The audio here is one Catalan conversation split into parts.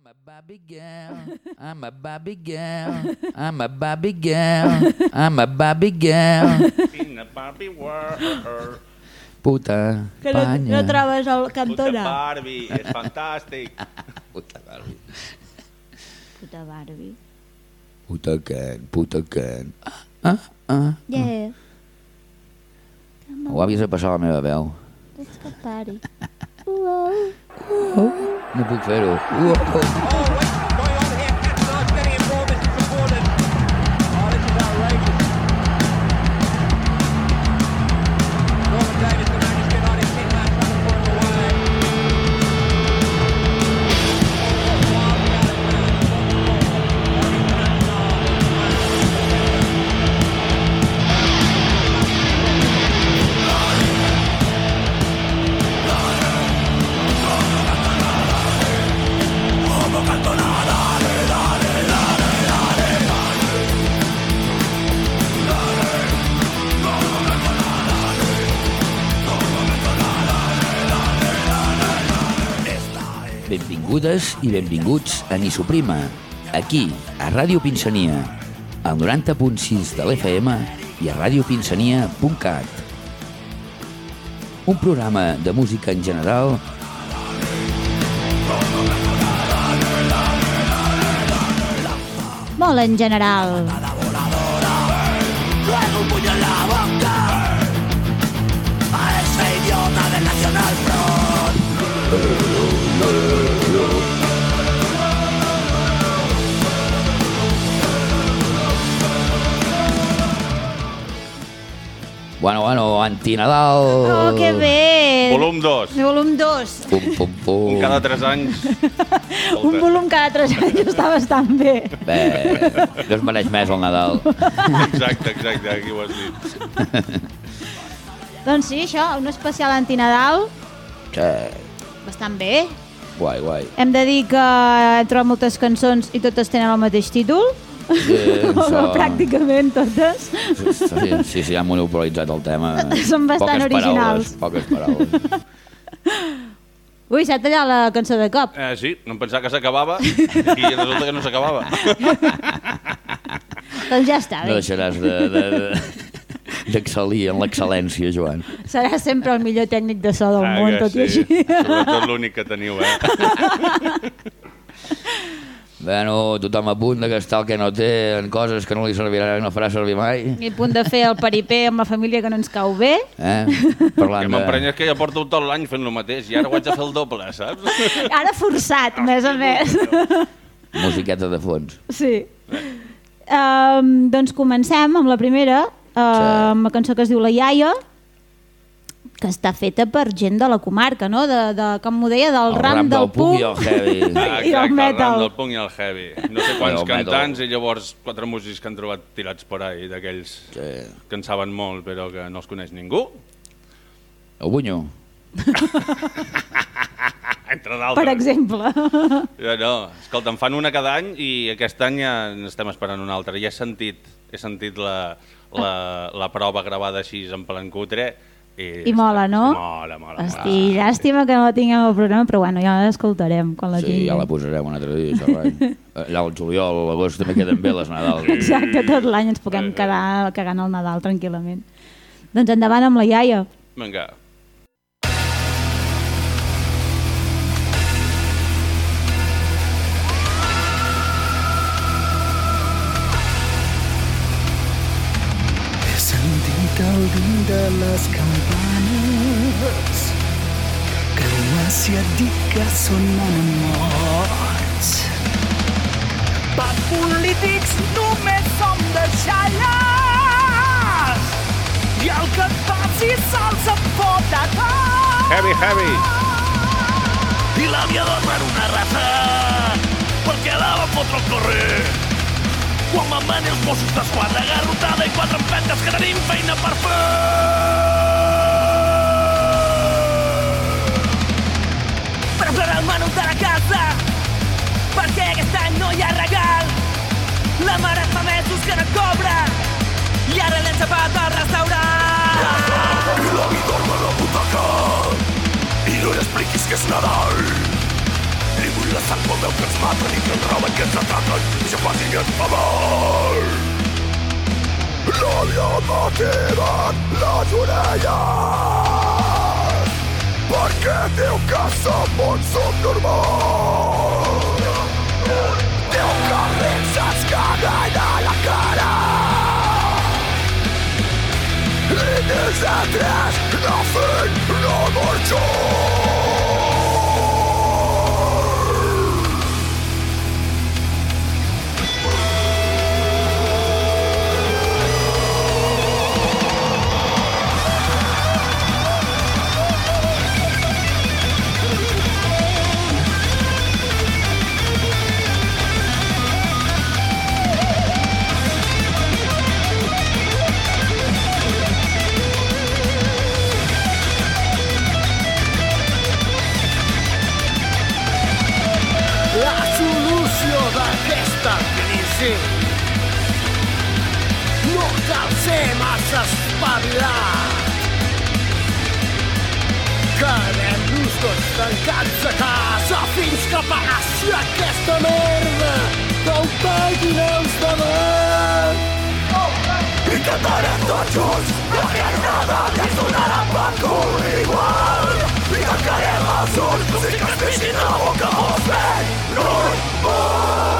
I'm a Barbie girl. I'm a Barbie girl. I'm a Barbie girl. I'm a Barbie girl. In a Barbie world. Puta Que no, Espanya. no trobes el Puta cantona. Barbie, és fantàstic. Puta Barbie. Puta Barbie. Puta Ken, puta Ken. Ah, ah. Yeah. Ho havies de passar a la meva veu. Let's go party. Uau. No puc fer-ho. Uoh. Benvingudes i benvinguts a Ni Suprima, aquí, a Ràdio Pinsania, al 90.6 de l'FM i a radiopinsania.cat. Un programa de música en general Molt en general. Bueno, bueno, antinadal. Oh, que bé. Volum 2. Volum 2. Pum, pum, pum. Un cada 3 anys. Un volum cada 3 anys està bastant bé. Bé, no es mereix més el Nadal. Exacte, exacte, aquí ho has dit. Doncs sí, això, un especial antinadal, Sí, bastant bé. guai, guai. Hem de dir que hem trobat moltes cançons i totes tenen el mateix títol. Sí, això... Pràcticament totes. Sí, sí, sí, han monopolitzat el tema. Són bastant poques originals. Paraules, poques paraules. Ui, s'ha tallat la cançó de cop. Eh, sí, no em pensava que s'acabava i resulta que no s'acabava. Doncs ja està No deixaràs de... de, de d'excel·lir en l'excel·lència, Joan. Serà sempre el millor tècnic de so del Ah, món, que tot i sí. així. Sobretot l'únic que teniu, eh? Bueno, tothom a punt de gastar el que no té en coses que no li servirà, no farà servir mai. I a punt de fer el peripé amb la família que no ens cau bé. Eh? Que Parlant de... m'emprenyes que ja porto tot l'any fent el mateix i ara ho haig de fer el doble, saps? Ara forçat, més a més. Musiqueta de fons. Sí. Um, doncs comencem amb la primera, uh, amb la cançó que es diu La Iaia, que està feta per gent de la comarca, no? De, de com m'ho deia, del El ram, del punk punk. i el heavy. Ah, I el exacte, el metal. ram del punk i el heavy. No sé quants I el metal. cantants i llavors quatre músics que han trobat tirats por ahí, d'aquells Sí. que en saben molt però que no els coneix ningú. El bunyo. Entre d'altres. Per exemple. Ja, no, escolta, en fan una cada any i aquest any ja n'estem esperant una altra. Ja he sentit, he sentit la, la, la prova gravada així en plan cutre i, I mola, no? Mola, mola, Hosti, llàstima que no la tinguem al programa, però bueno, ja l'escoltarem quan la Sí, tinguem. ja la posarem un altre dia, això, rai. Allà al juliol, a l'agost també queden bé les Nadal. Exacte, tot l'any ens puguem quedar cagant el Nadal tranquil·lament. Doncs endavant amb la iaia. Vinga. De les campanes si et dic que són morts Per polítics només som deixalles. I el que et passi se'ls en fot a tot Heavy, heavy. I l'aviador per una raça perquè la va fotre al carrer quan venir els Mossos d'Esquadra. Garrotada i quatre empentes que tenim feina per fer. Preparar el menú de la casa perquè aquest any no hi ha regal. La mare fa mesos que no cobra i ara l'hem tapat al restaurant. I l'avi dorm a la butaca i no li expliquis que és Nadal La sang pel meu que ens maten i que ens roben, que ens ataquen i se facin ens fa mal. L'odio motiven les orelles perquè diu que som un subnormal. Diu que rics ens caguen a la cara i nosaltres no fem no marxar. Crisi no cal ser massa espavilat. Quedem-nos tots tancats a casa fins que passi aquesta merda que ho paguin els demés. I cantarem tots junts la guerrada i ens donarà per cul igual. I tancarem els ulls i que ens deixin la boca els ben normal.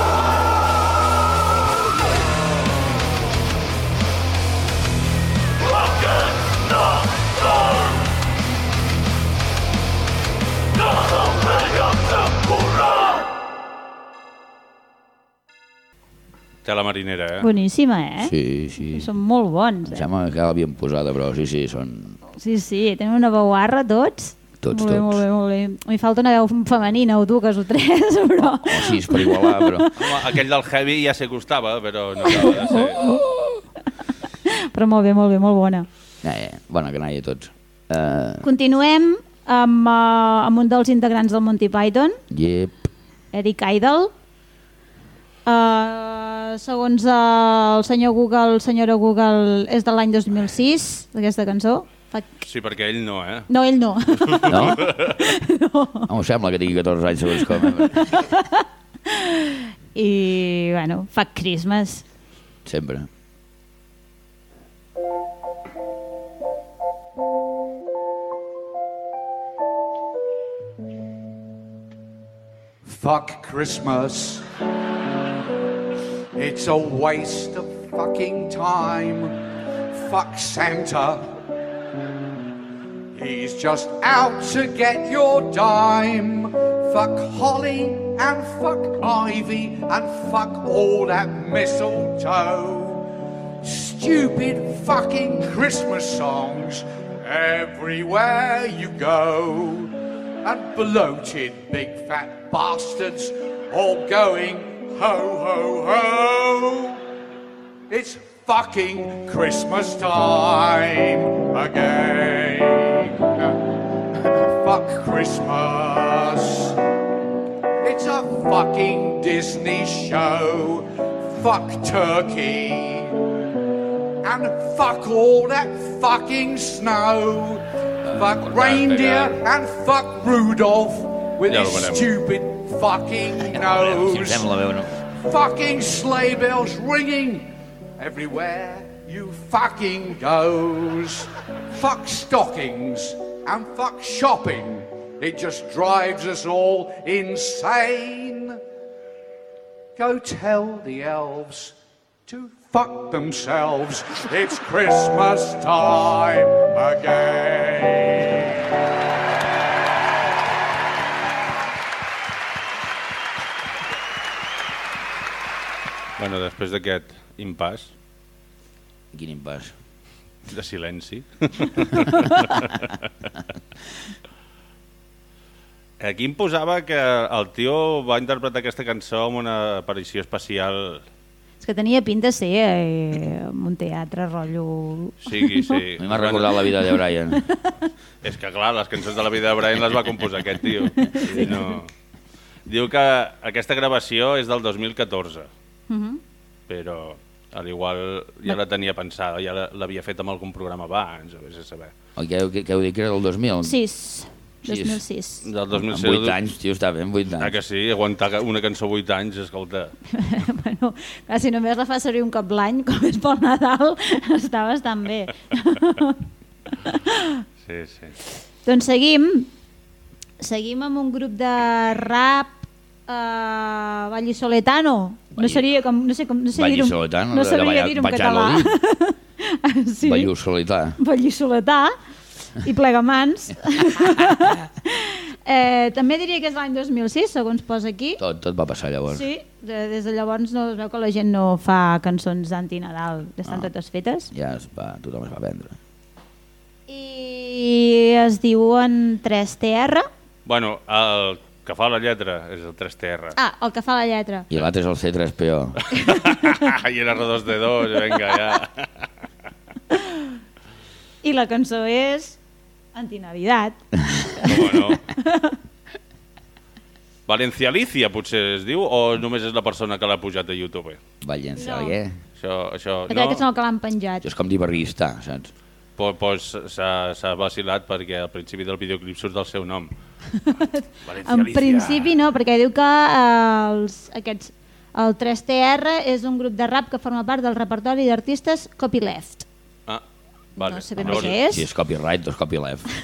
Té la marinera, eh? Boníssima, eh? Sí, sí. Són molt bons, Em eh? sembla que l'havien posada, però sí, sí, són... Sí, sí, tenen una veu arra tots. Tots, molt bé, tots. molt bé, molt bé. Mi falta una veu femenina o dues o tres, però... O sis per igualar, però... Home, aquell del heavy ja sé que costava, però no acaba de ser. Però molt bé, molt bé, molt bona. Ja, ja, bona canalla tots. Uh, Continuem amb, uh, amb un dels integrants del Monty Python, yep. Eric Idle. Uh, segons el senyor Google, senyora Google, és de l'any 2006, aquesta cançó. Sí, perquè ell no, eh? No, ell no. No? no. No em sembla que tingui 14 anys, segons com. eh? I, bueno, fa Christmas. Sempre. Fuck Christmas. It's a waste of fucking time. Fuck Santa. He's just out to get your dime. Fuck Holly and fuck Ivy and fuck all that mistletoe. Stupid fucking Christmas songs everywhere you go. And bloated big fat bastards all going ho ho ho. It's fucking Christmas time again. Fuck Christmas. It's a fucking Disney show. Fuck turkey. And fuck all that fucking snow. Fuck reindeer and fuck Rudolph with his stupid fucking nose. sembla bé o no. Fucking sleigh bells ringing everywhere you fucking goes. Fuck stockings and fuck shopping. It just drives us all insane. Go tell the elves to fuck themselves. It's Christmas time again. Bueno, després d'aquest impàs Quin impàs. de silenci... Aquí em posava que el tio va interpretar aquesta cançó amb una aparició especial. És que tenia pinta de ser eh, en un teatre, rotllo... Sigui, sí. A mi m'ha recordat la vida de Brian. És que, clar, les cançons de la vida de Brian les va composar aquest tio. I no... Diu que aquesta gravació és del 2014, Mhm. però al igual ja la tenia pensada, ja la- l'havia fet amb algun programa abans, a a saber. O què, què, què heu dit que era del 2000? Sis. Sí, 2006. Del 2006. Amb 8 anys, tio, està bé, amb 8 Ah, anys. que sí, aguantar una cançó 8 anys, escolta. bueno, clar, si només la fa servir un cop l'any, com és pel Nadal, està bastant bé. Sí, sí. doncs seguim. Seguim amb un grup de rap uh, vallisoletano. No seria com... No sé com no sé dir-ho- Vallisoletano, no de- de sabria dir-ho en català. sí. Vallisoletà. Vallisoletà i plegamans. eh, també diria que és l'any 2006, segons posa aquí. Tot, tot va passar llavors. Sí, de, des de llavors no es veu que la gent no fa cançons d'anti-Nadal, estan Ah. totes fetes. Ja es va, tothom es va vendre. I es diuen 3TR. Bueno, el que fa la lletra és el 3TR. Ah, el que fa la lletra. I l'altre és el C3PO. I era R2D2, vinga, ja. I la cançó és Antinavidad. Com no? Valencia Alicia, potser es diu, o només és la persona que l'ha pujat a YouTube? Vallença, No. no. Això, això Crec que són el que l'han penjat. Això és com dir barrista, saps? Pues, pues s'ha s'ha vacilat perquè al principi del videoclip surt del seu nom. Valencia En principi no, perquè diu que eh, els, aquests, el 3TR és un grup de rap que forma part del repertori d'artistes copyleft. Ah, vale. No sé ben Llavors, què és. Si és copyright, doncs copyleft.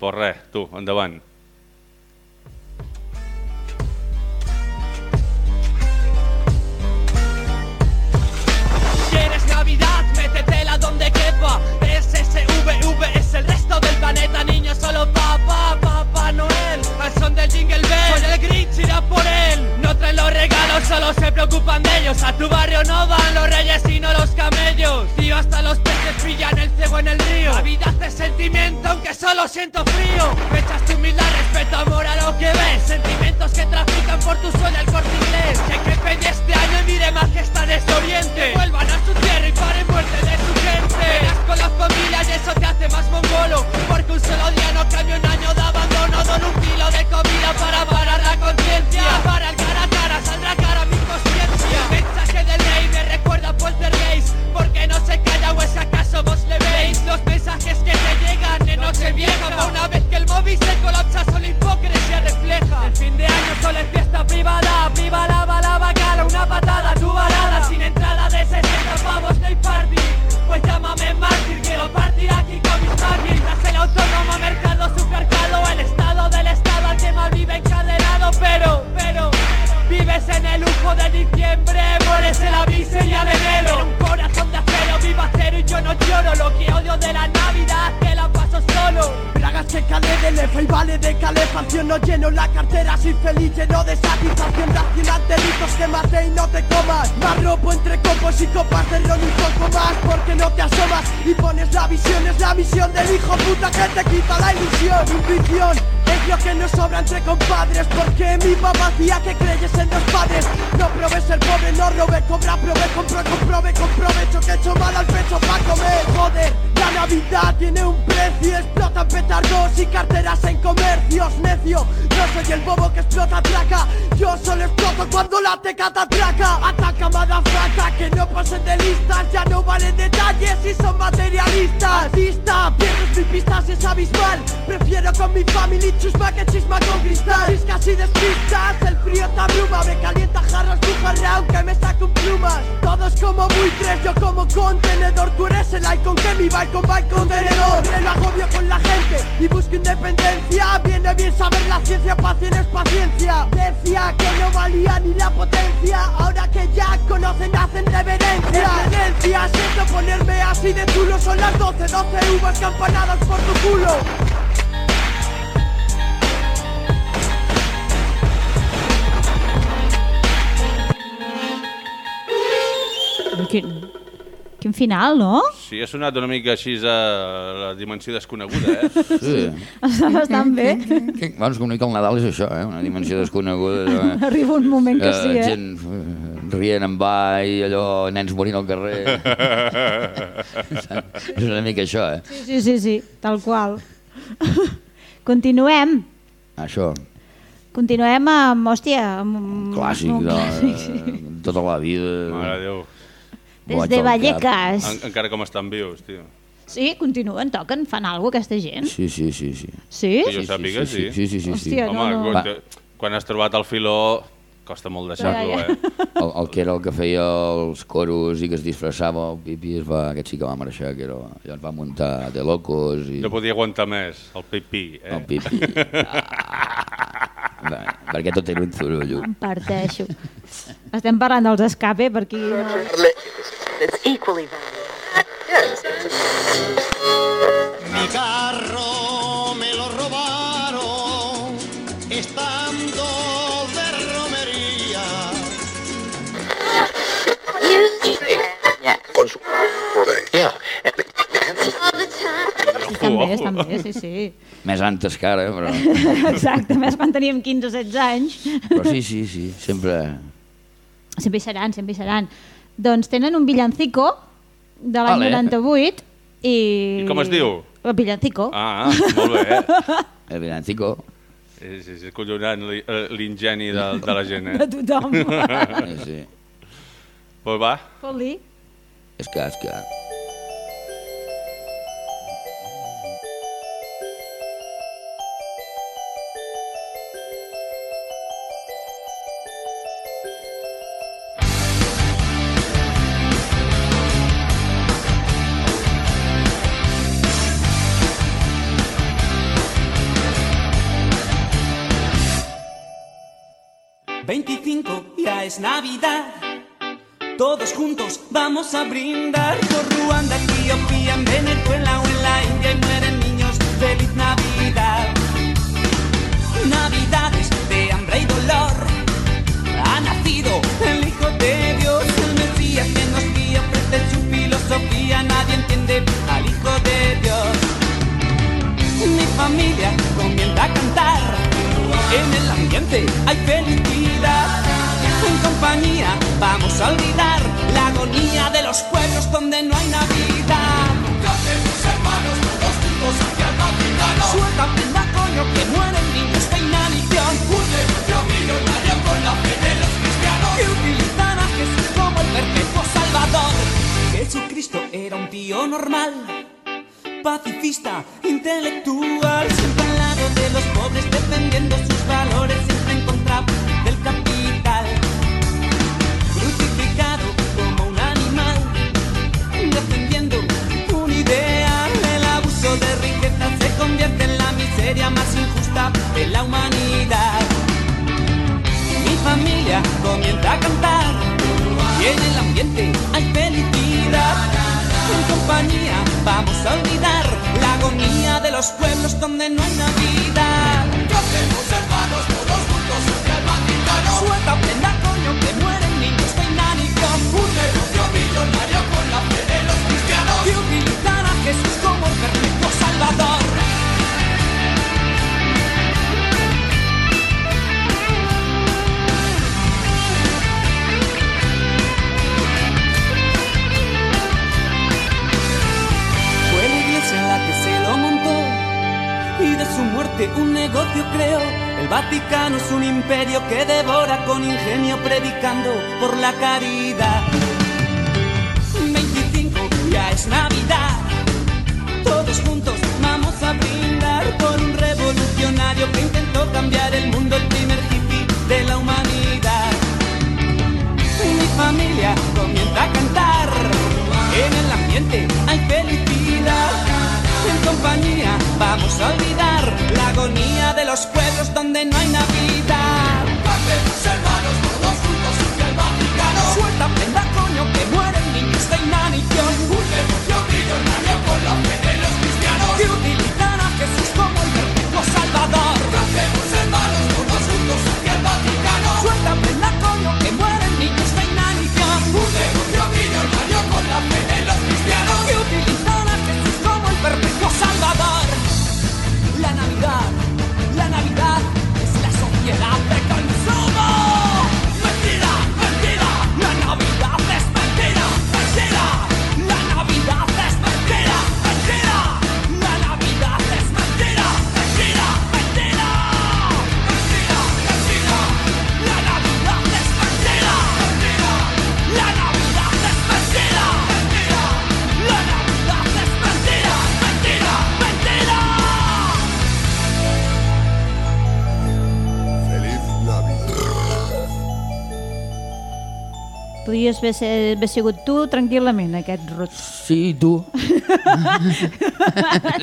Pues res, tu, endavant. ¿Quieres Navidad? Métetela donde quepa. Al son del jingle bell. Soy el Grinch, irá por él. No traen los regalos, solo se preocupan de ellos. A tu barrio no van los reyes, sino los camellos. Tío, hasta los peces pillan el cebo en el río. Navidad es sentimiento, aunque solo siento frío. Fechas tu humildad, respeto, amor a lo que ves. Sentimientos que trafican por tu sueño el corte inglés. Que que peñe este año y mire majestades de oriente. Vuelvan a su tierra y paren muerte de su gente. Verás con la familia y eso te hace más mongolo. Porque un solo día no cambia un año de abandono. Quin, quin final, no? Sí, ha sonat una mica així a la dimensió desconeguda, eh? Sí. Està bastant bé. Que, bueno, és que una mica el Nadal és això, eh? Una dimensió desconeguda. Eh? Arriba un moment que sí, eh? Gent eh, rient en ball, allò, nens morint al carrer. és una mica això, eh? Sí, sí, sí, sí, tal qual. Continuem. Això, Continuem amb, hòstia, amb... un- clàssic un de, clàssic, sí. de tota la vida. Mare de Déu. Des de. Vallecas. En, encara com estan vius, tio. Sí, continuen, toquen, fan alguna cosa aquesta gent. Sí, sí, sí, sí. Sí? Que jo sàpiga, sí. Sí, sí, sí, sí. Hòstia, no, Home, no. quan, quan has trobat el filó, costa molt deixar-lo, eh? El, el que era el que feia els coros i que es disfressava, el Pipi, es va, aquest sí que va marxar, que era, ja es va muntar de locos i No podia aguantar més, el pipí, eh? el Pipi. Ah, perquè tot era un zurullo. Em parteixo. Estem parlant dels escape per aquí. It's equally Mi carro me lo robaron estando de romería. Con su... Yeah. Sí, també, també, sí, sí. Més antes que ara, però, Exacte, més quan teníem 15 o 16 anys. però sí, sí, sí, sempre... Sempre hi seran, sempre hi seran. Doncs tenen un villancico de l'any Ole. 98 i... I com es diu? El villancico. Ah, molt bé. El Villancico, És, és collonant eh, l'ingeni de, de la gent, De eh? tothom. eh, sí. Pues va, Fot-li. És que, és que... Navidad. Todos juntos vamos a brindar por Ruanda, Etiopía, en Venezuela o en la India y mueren niños. ¡Feliz Navidad! Navidades de hambre y dolor. Ha nacido el Hijo de Dios, el Mesías que nos guía, ofrece su filosofía. Nadie entiende al Hijo de Dios. Mi familia comienza a cantar. En el ambiente hay felicidad. En compañía vamos a olvidar la agonía de los pueblos donde no hay Navidad. Cantemos hermanos todos hacia el. Suelta prenda coño que mueren niños de inanición. Un negocio millonario con la fe de los cristianos. Que utilizan a Jesús como el perfecto salvador. Jesucristo era un tío normal pacifista, intelectual, siempre al lado de los pobres, defendiendo miseria más injusta de la humanidad. Mi familia comienza a cantar y en el ambiente hay felicidad. En compañía vamos a olvidar la agonía de los pueblos donde no hay Navidad. Cantemos hermanos todos juntos hacia el Vaticano. Suelta prenda coño que mueren niños de inanición. Un negocio millonario negocio creó. El Vaticano es un imperio que devora con ingenio predicando por la caridad. 25 ya es Navidad. Todos juntos vamos a brindar por un revolucionario que intentó cambiar el mundo, el primer hippie de la humanidad. Mi familia comienza a cantar. En el ambiente hay felicidad. En compañía vamos a olvidar la agonía de los pueblos donde no hay Navidad. Cantemos hermanos todos juntos hacia el Vaticano. Suelta prenda coño que mueren niños de inanición. Un negocio millonario con la fe de los cristianos. Que utilizan a Jesús como el perfecto salvador. Podries haver, ser, haver sigut tu tranquil·lament, aquest roig. Sí, tu.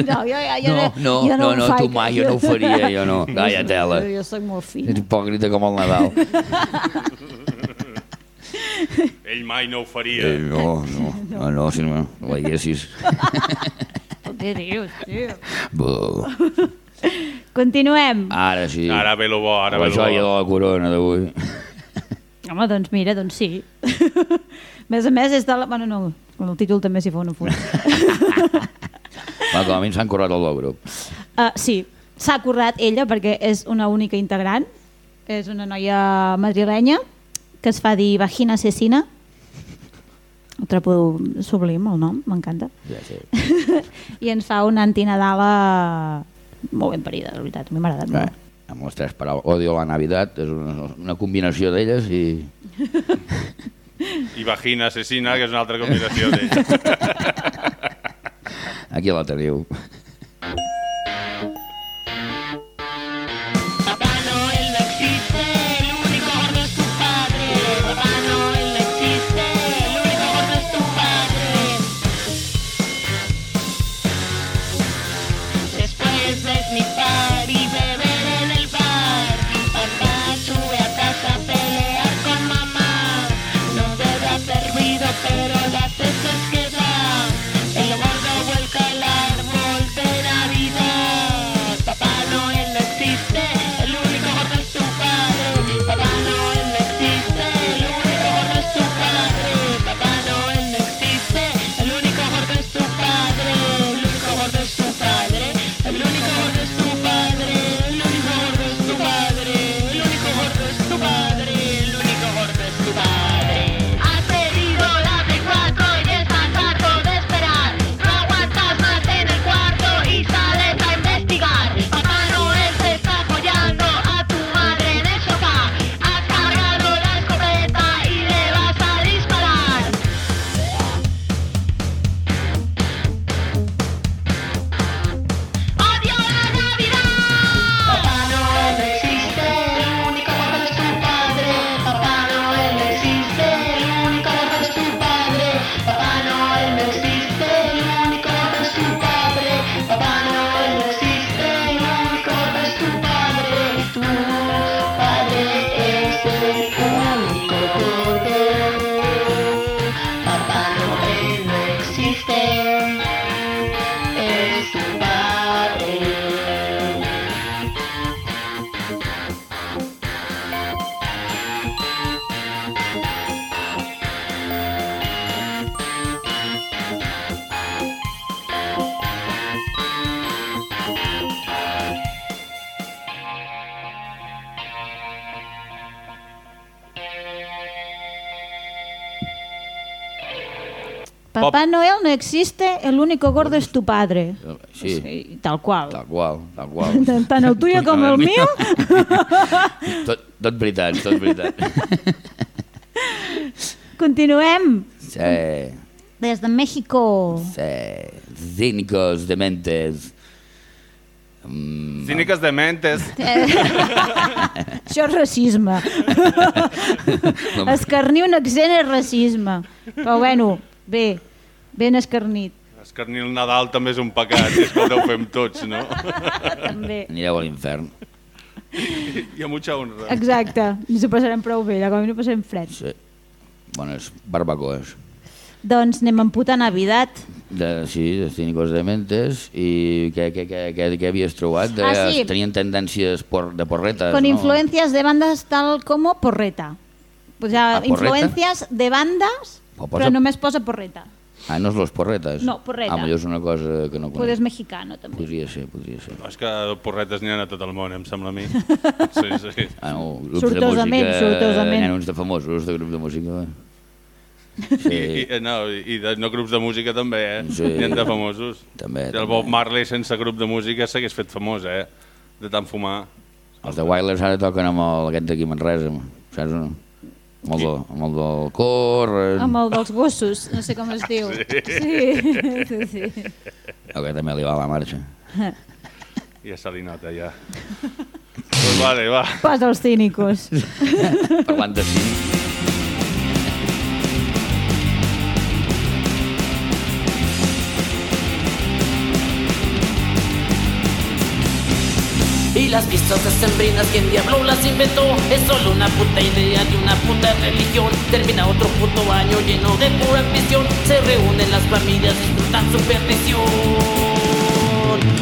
no, jo, jo, jo, No, no, jo no, ho no, faig. tu mai, jo no ho faria, jo no. Calla, tela. Jo, jo soc molt fina. Ets hipòcrita com el Nadal. Ell mai no ho faria. Eh, no, no, no, no, si no ho veiessis. Què dius, tio? Buh. Continuem. Ara sí. Ara ve lo bo, ara ve la lo joia de bo. la corona d'avui. Home, doncs mira, doncs sí. A més a més, és de la... Bueno, no, el títol també s'hi fa una funa. Va, com a mi s'han currat el del grup. Uh, sí, s'ha currat ella perquè és una única integrant. És una noia madrilenya que es fa dir Vagina Assassina. Ho trobo sublim, el nom, m'encanta. Ja sé. I ens fa una antinadala molt ben parida, de veritat, a mi m'ha agradat molt. amb les tres paraules. Odio la Navidad, és una, una combinació d'elles i... I vagina assassina, que és una altra combinació d'ell. Aquí la teniu. El único gordo es tu padre. Sí, Sí, tal qual. tal qual, tal qual. Tant- el tuyo com el mío. Tot, tot veritat, tot veritat. Continuem. Sí, Des de México. sí. Cínicos, dementes. Mm, Cíniques de mentes. Això és racisme. Escarnir un accent és racisme. Però bueno, bé, ben escarnit. Escarnir el Nadal també és un pecat, és que deu fem tots, no? També. Anireu a l'infern. I a mucha honra. Exacte, ens ho passarem prou bé, ja com a mínim passarem fred. Sí. Bones barbacoes. Doncs anem en puta Navidad. De, sí, de cínicos dementes. I què, què, què, què, què havies trobat? De, Ah, sí. Tenien tendències por, de porretes, Con no? influencias de bandas tal como Porreta. O sea, Ah, Porreta? influencias de bandas, Ho posa- però només posa Porreta. Ah, no és los porretes? No, porreta. Ah, millor és una cosa que no conec. mexicano també. Podria ser, podria ser. És que porretes n'hi ha a tot el món, em sembla a mi. Sí, sí. Ah, no, grups Sortosament, de música... sortosament. Hi ha uns de famosos de grups de música. I, Sí, i, no, i de, no grups de música també, eh? Sí. N'hi ha de famosos. També, Si el també. Bob Marley sense grup de música s'hagués fet famós, eh? De tant fumar. els de Wailers ara toquen amb el, aquest d'aquí Manresa, saps o no? Amb el, del, amb el del cor... eh, Amb el dels gossos, no sé com es diu. Sí, sí, sí. El que també li va a la marxa. Ja se li nota, ja. pues vale, va. Pas dels cínicos. Parlant de cine. Y las fiestas decembrinas quien diablo las inventó. Es solo una puta idea de una puta religión. Termina otro puto año lleno de pura ambición. Se reúnen las familias, disfrutan su perdición.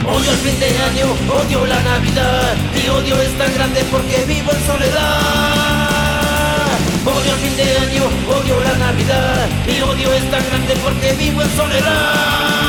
Odio el fin de año, odio la Navidad. Mi odio es tan grande porque vivo en soledad. Odio el fin de año, odio la Navidad. Mi odio es tan grande porque vivo en soledad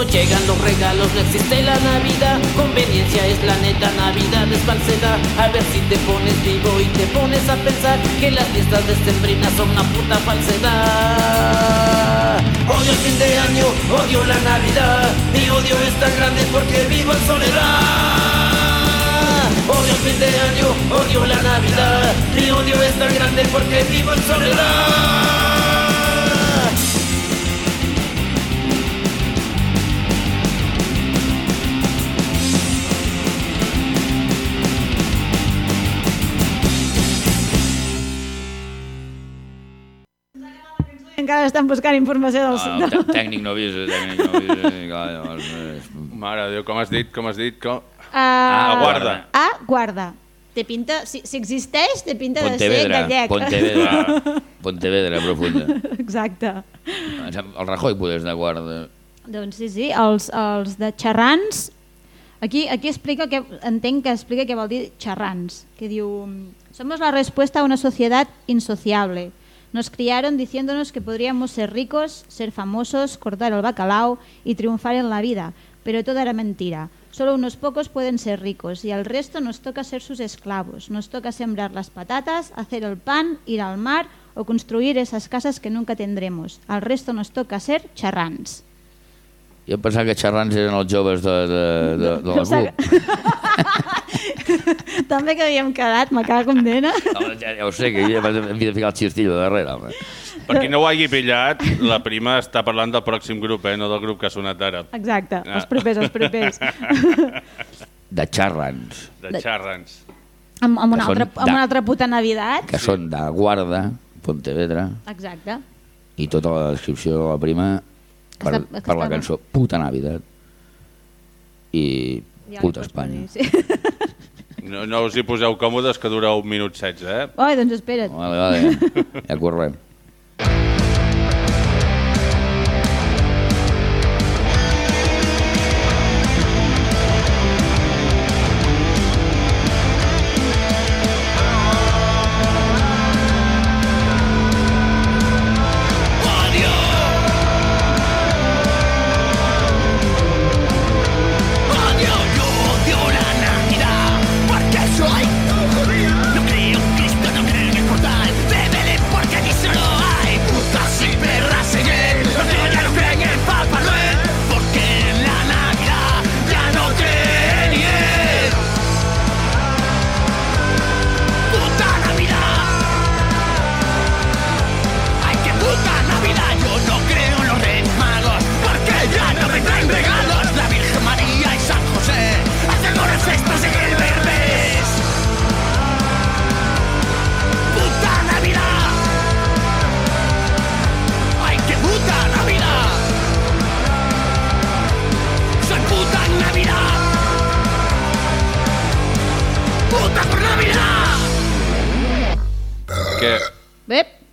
no llegan los regalos, no existe la Navidad. Conveniencia es la neta, Navidad es falsedad. A ver si te pones vivo y te pones a pensar que las fiestas decembrinas son una puta falsedad. Odio el fin de año, odio la Navidad. Mi odio es tan grande porque vivo en soledad. Odio el fin de año, odio la Navidad. Mi odio es tan grande porque vivo en soledad. Estan buscant informació del... Ah, tè- tècnic no avisa, tècnic no avisa. clar, llavors, eh, Mare de Déu, com has dit, com has dit, com... Ah, guarda. A, guarda. Té pinta, si, si existeix, té pinta de ser Pontevedra, gallec. Pontevedra, Pontevedra profunda. Exacte. El Rajoy podés de guarda. Doncs sí, sí, els, els de xerrans... Aquí, aquí explica que, entenc que explica què vol dir xerrans, que diu Somos la respuesta a una sociedad insociable. Nos criaron diciéndonos que podríamos ser ricos, ser famosos, cortar el bacalao y triunfar en la vida, pero todo era mentira. Solo unos pocos pueden ser ricos y al resto nos toca ser sus esclavos. Nos toca sembrar las patatas, hacer el pan, ir al mar o construir esas casas que nunca tendremos. Al resto nos toca ser charrans. Jo pensava que xerrans eren els joves de, de, de, de la grup. També que havíem quedat, me cago en dena. Ja, ja ho sé, que ja hem de ficar el xistillo darrere, home. Per qui no ho hagi pillat, la prima està parlant del pròxim grup, eh? no del grup que ha sonat ara. Exacte, Ah. els propers, els propers. De xerrans, De xarrans. amb, amb, una altra, amb de- una altra puta Navidad. que són de guarda, Pontevedra, Exacte. i tota la descripció de la prima per, Està- està per la cançó Puta Navidad i Ja Puta Espanya. Sí. No, no us hi poseu còmodes, que dura un minut 16, eh? Oi, doncs espera't. Vale, vale, ja correm.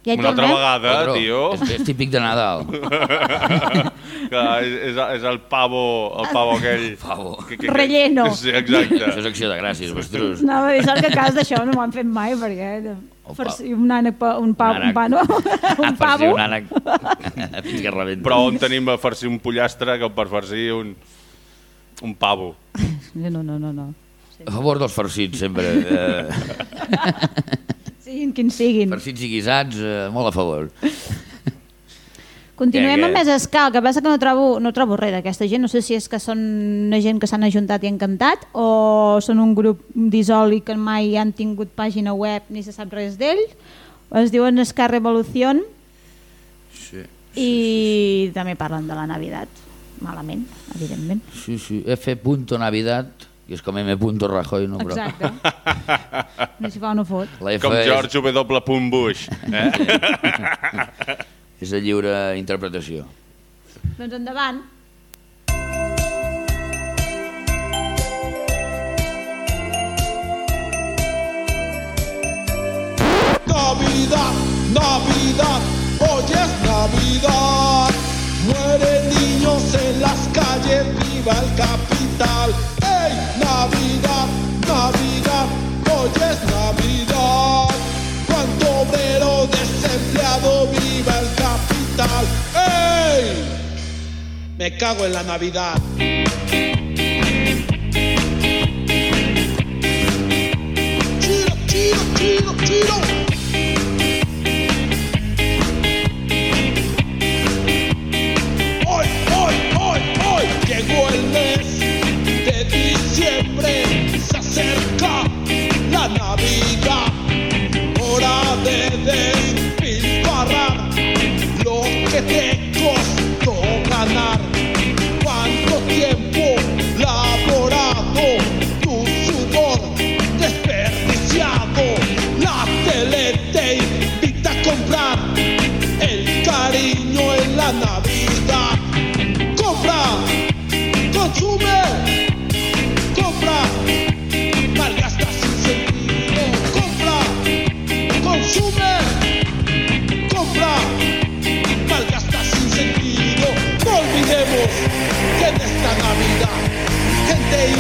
Ja hi Una altra tornem. vegada, Patró, tio. És, és típic de Nadal. que és, és, és el pavo, el pavo aquell... Pavo. Que, que, Relleno. Sí, exacte. Això és acció de gràcies, mestrus. No, a dir, sort que cas d'això no m'ho han fet mai, perquè... pa- Farcir un ànec, pa, un, pa, Un un, pa, no? un Per pavo. si un ànec. Fins que rebenta. Però on tenim a farcir un pollastre que per farcir un, un pavo. No, no, no, no. A favor dels farcits, sempre. Eh, Siguin quins siguin. farcits i guisats, eh, molt a favor. Continuem amb més escal, que passa que no trobo, no trobo res d'aquesta gent, no sé si és que són una gent que s'han ajuntat i han cantat o són un grup d'isol i que mai han tingut pàgina web ni se sap res d'ell, es diuen Ska Revolución Sí, I també parlen de la Navidad. Malament, evidentment. Sí, sí, F. Que és com M. Rajoy, no? Però Exacte. No si fa no fot. la F Com és, George W. Bush. Eh? és de lliure interpretació. Doncs endavant. Navidad, Navidad, hoy es Navidad. Mueren niños en las calles, viva el capital. Me cago en la Navidad. Chiro, chiro, chiro, chiro.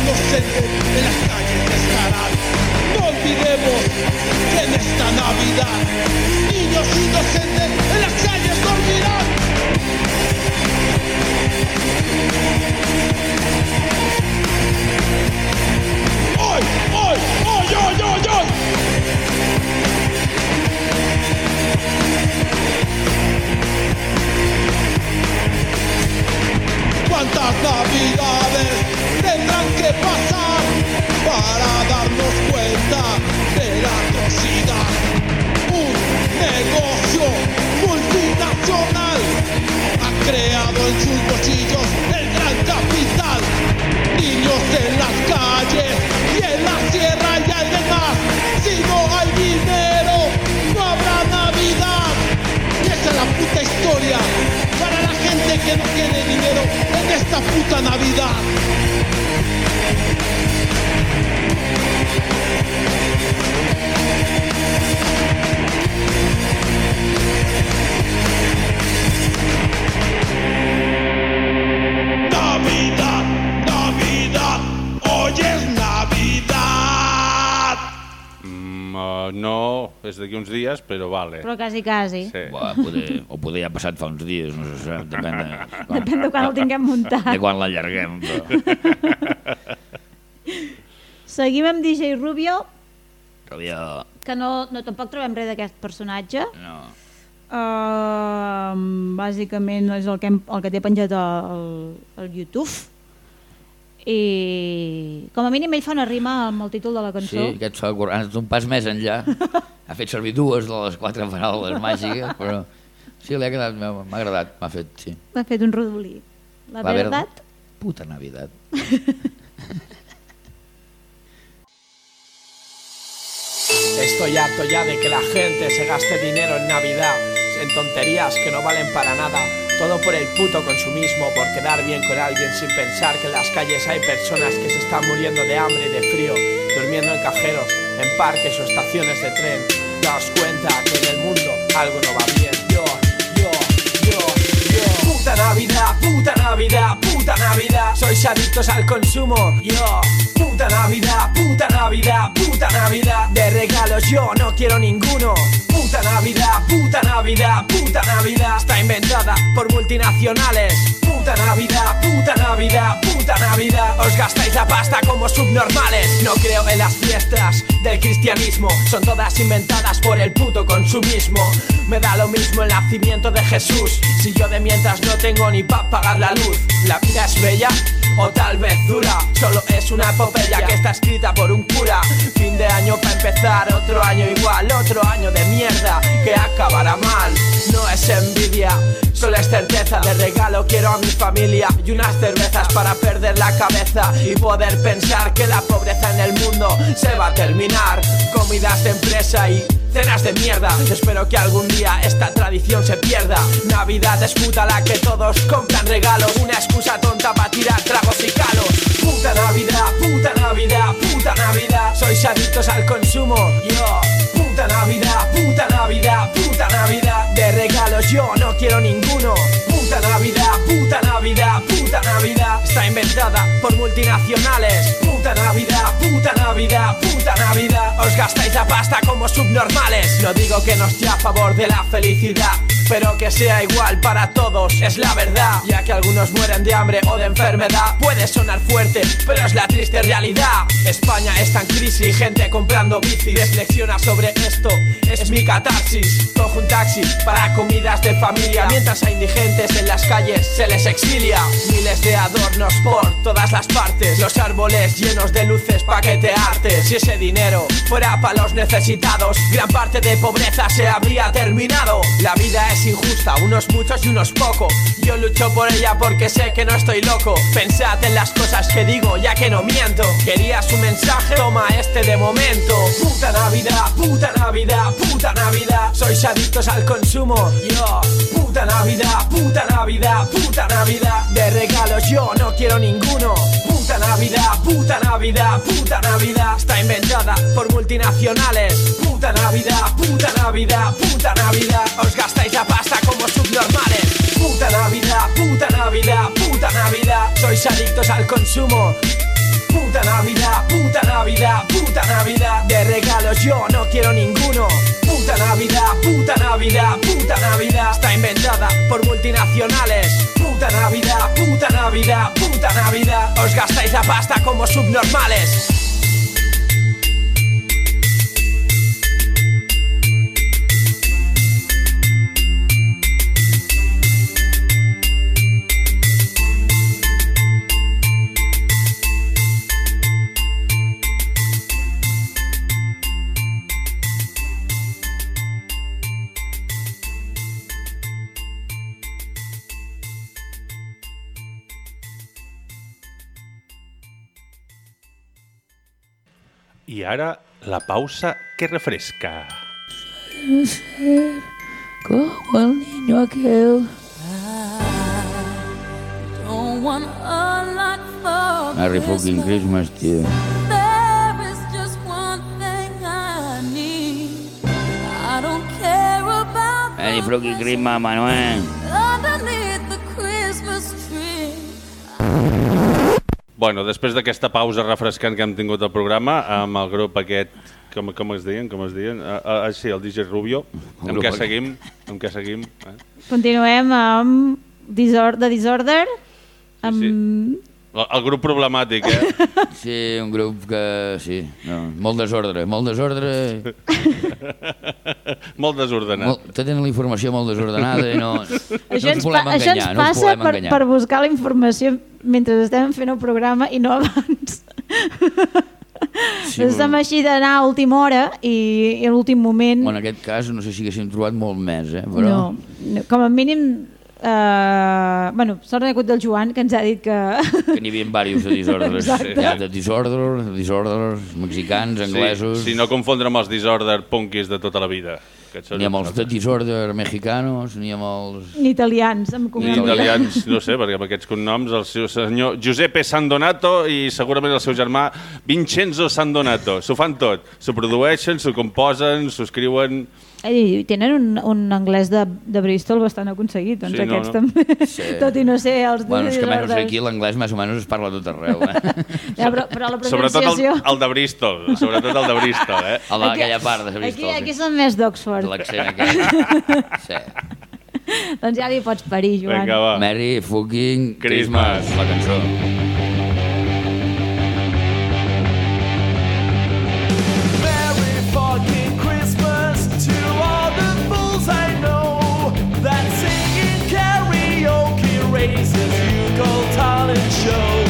Inocente en las calles estarán. No olvidemos que en esta Navidad niños inocentes en las calles dormirán. ¡Hoy, hoy, hoy, hoy, hoy, hoy! ¿Cuántas navidades le pasa para darnos cuenta? Però vale. Però quasi, quasi. Sí. Buah, poder, o poder ja ha passat fa uns dies, no se sap, depèn de, Depèn de quan el tinguem muntat. de quan l'allarguem. Però... Seguim amb DJ Rubio, Rubio, que no, no tampoc trobem res d'aquest personatge. no. Uh, bàsicament és el que, hem, el que té penjat al, al YouTube. I com a mínim ell fa una rima amb el títol de la cançó. Sí, aquest s'ha ha anat un pas més enllà. Ha fet servir dues de les quatre paraules màgiques, però sí, li ha quedat, m'ha agradat, m'ha fet, sí. M'ha fet un rodolí. La, La verdad, Puta Navidad. Estoy harto ya de que la gente se gaste dinero en Navidad, en tonterías que no valen para nada. Todo por el puto consumismo, por quedar bien con alguien sin pensar que en las calles hay personas que se están muriendo de hambre y de frío, durmiendo en cajeros, en parques o estaciones de tren. Daos cuenta que en el mundo algo no va bien. Yo, yo, yo, yo. Puta Navidad, puta Navidad, puta Navidad. Sois adictos al consumo. Yo, puta Navidad, puta Navidad, puta Navidad. De regalos yo no quiero ninguno. Puta Navidad, puta Navidad, puta Navidad. Está inventada por multinacionales. Puta Navidad, puta Navidad, puta Navidad. Os gastáis la pasta como subnormales. No creo en las fiestas del cristianismo. Son todas inventadas por el puto consumismo. Me da lo mismo el nacimiento de Jesús. Si yo de mientras no tengo ni pa' pagar la luz. La vida es bella o tal vez dura. Solo es una epopeya que está escrita por un cura. Fin de año para empezar, otro año igual, otro año de mierda que acabará mal. No es envidia, solo es certeza. De regalo quiero a mi familia y unas cervezas para perder la cabeza y poder pensar que la pobreza en el mundo se va a terminar. Comidas de empresa y cenas de mierda. Espero que algún día esta tradición se pierda. Navidad es puta la que todos compran regalos. Una excusa tonta para tirar tragos y calos. Puta Navidad, puta Navidad, puta Navidad. Sois adictos al consumo, yo. Puta Navidad, puta Navidad, puta Navidad. De regalos yo no quiero ninguno. Puta Navidad, puta Navidad, puta Navidad. Está inventada por multinacionales. Puta Navidad, puta Navidad, puta Navidad. Os gastáis la pasta como subnormales. No digo que no esté a favor de la felicidad. Pero que sea igual para todos, es la verdad. Ya que algunos mueren de hambre o de enfermedad Puede sonar fuerte, pero es la triste realidad. España está en crisis, gente comprando bici Reflexiona sobre esto, es mi catarsis. Cojo un taxi para comidas de familia. Mientras a indigentes en las calles se les exilia. Miles de adornos por todas las partes. Los árboles llenos de luces pa' que te Si ese dinero fuera para los necesitados Gran parte de pobreza se habría terminado. La vida es injusta, unos muchos y unos pocos. Yo lucho por ella porque sé que no estoy loco. Pensad en las cosas que digo ya que no miento. Querías un mensaje, toma este de momento. Puta Navidad, puta Navidad, puta Navidad. Sois adictos al consumo, yo Puta Navidad, puta Navidad, puta Navidad. De regalos yo no quiero ninguno. Puta Navidad, puta Navidad, puta Navidad. Está inventada por multinacionales. Puta Navidad, puta Navidad, puta Navidad. Os gastáis la pasta como subnormales. Puta Navidad, puta Navidad, puta Navidad. Sois adictos al consumo Puta Navidad, puta Navidad, puta Navidad. De regalos yo no quiero ninguno. Puta Navidad, puta Navidad, puta Navidad. Está inventada por multinacionales. Puta Navidad, puta Navidad, puta Navidad. Os gastáis la pasta como subnormales I ara, la pausa que refresca. Como el niño aquel. Don't want a lot for Merry fucking Christmas, tio. There is just one thing I need. I don't care about Merry fucking Christmas, Manuel. Bueno, després d'aquesta pausa refrescant que hem tingut al programa, amb el grup aquest, com, com es deien? Com es deien? Uh, uh, sí, el DJ Rubio. Amb grup què seguim? Amb què seguim? Eh? Continuem amb Disor The Disorder. Amb... El, el grup problemàtic, eh? Sí, un grup que... Sí, no, molt desordre, molt desordre. Molt desordenat. Molt, tenen la informació molt desordenada i no, no Això ens ens, volem pa això ens enganyar, no passa volem per, enganyar. per buscar la informació mentre estem fent el programa i no abans. Sí, Sí, Estem però- així d'anar a última hora i, i a l'últim moment... Bueno, en aquest cas no sé si haguéssim trobat molt més, eh? Però... no, no, com a mínim... Uh, bueno, sort reconegut del Joan que ens ha dit que... Que n'hi havia diversos de disordres. Exacte. Hi ha de disorder, disorders, mexicans, anglesos... Sí, si no confondre amb els disorder punkis de tota la vida. N'hi ha molts de disorder mexicanos, n'hi ha molts... Ni italians, amb Ni cognoms. italians, no sé, perquè amb aquests cognoms el seu senyor Giuseppe Sandonato i segurament el seu germà Vincenzo Sandonato. S'ho fan tot, s'ho produeixen, s'ho composen, s'ho escriuen... I tenen un, un anglès de, de Bristol bastant aconseguit, doncs Sí, no, aquests no. també. Sí. Tot i no sé, els Bueno, és que menys aquí l'anglès més o menys es parla tot arreu, eh? Ja, però, però la Sobretot el, pronunciació... el de Bristol, sobretot el de Bristol, eh? A aquella part de Aquí, Bristol. aquí són més d'Oxford. L'accent aquest. Sí. doncs ja li pots parir, Joan. Vinga, va. Merry fucking Christmas. Christmas, la cançó. talent show.